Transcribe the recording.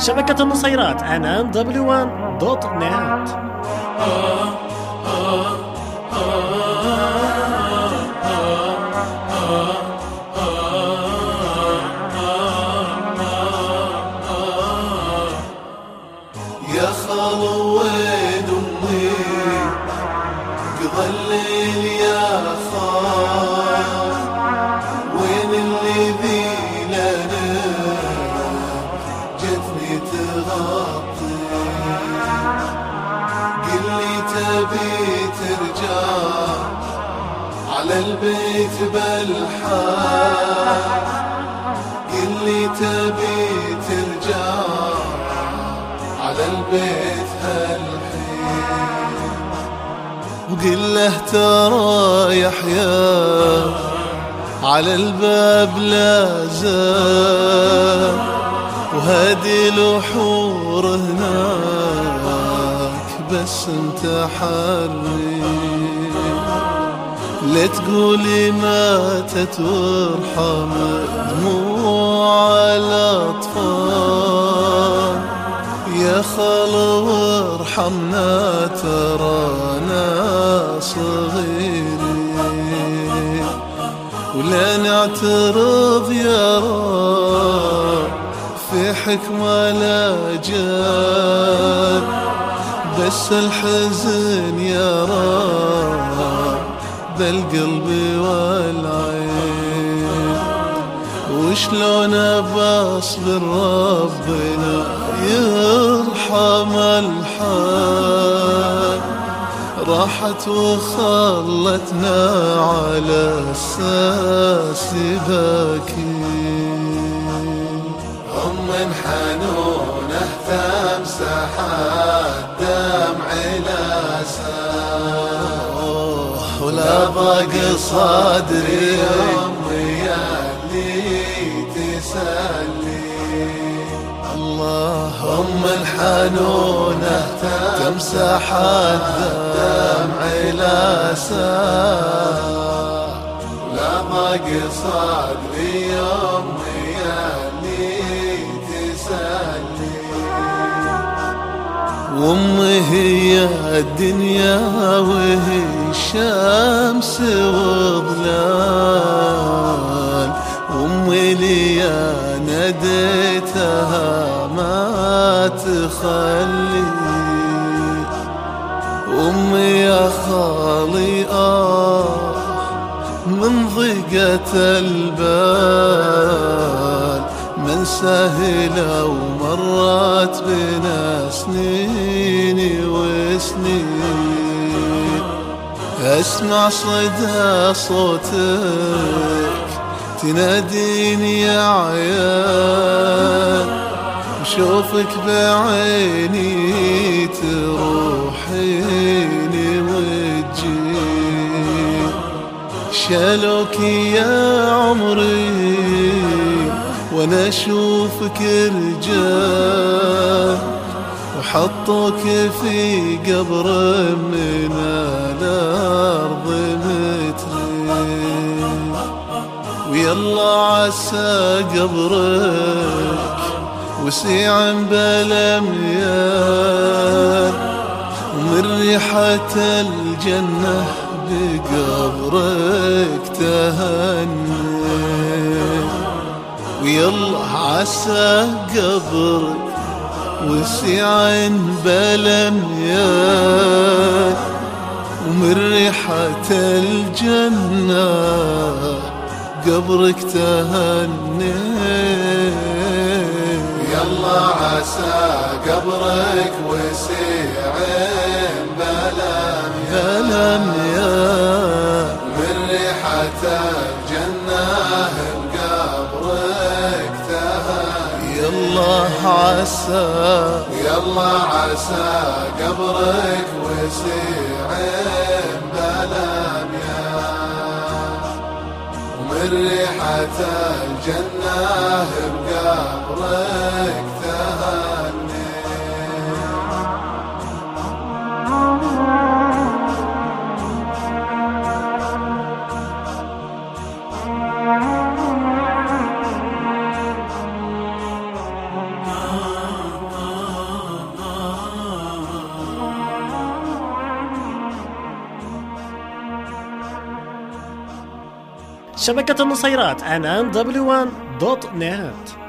شبكة النصيرات أنان دبليو 1 دوت نت. تبي ترجع على البيت بالحال. قل لي تبي ترجع على البيت هالحين. وقل له ترى يحيى على الباب لا زال. وهدي الوحور هناك بس انت حري لا تقولي ماتت وارحم دموع الأطفال. يا خال وارحمنا ترانا صغيرين ولا نعترض يا رب في حكمة لا جاد بس الحزن يا رب بالقلب والعين. وشلون بصبر ربنا يرحم الحال؟ راحت وخلتنا على أساس باكين ام حنونه تمسح لسان ولا ضاق صدري يا اللي تسلي. اللهم الحنونة تمسح الدمع لا سار لا ضاق صدري امي وامي هي الدنيا وهي الشمس وظلال. امي لي ناديتها ما تخلي. امي يا خالي آه من ضيقة البال. من سهلة ومرت بنا سنين. وسنين اسمع صدى صوتك تناديني يا عيال. وشوفك بعيني تروحيني وتجي. شالوك يا عمري وأنا أشوفك رجال وحطوك في قبر من الأرض مترين ويلا عسى قبرك وسيع بلا مياه ومن ريحة الجنة بقبرك تهني. ويلا عسى قبرك وسيع بلا مياه ومن ريحة الجنة قبرك تهني. يلا عسى قبرك وسيع يلا عسى. يلا عسى. قبرك وسيع بلا ومن ريحة الجنة بقبرك تهني شبكة النصيرات and NW1.net